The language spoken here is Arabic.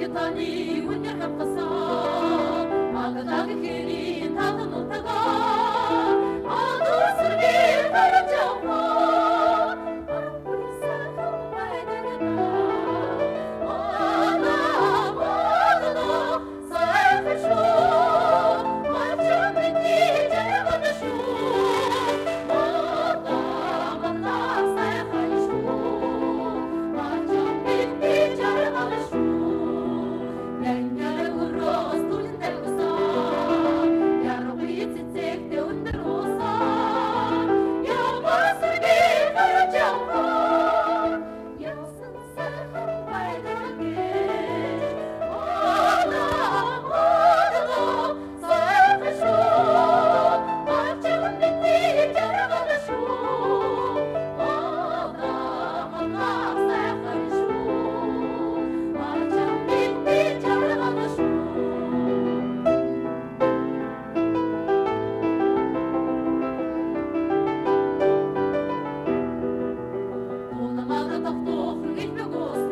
قطاني والنعم قصاب ما قطعك كريم doch doof und nicht bewusst.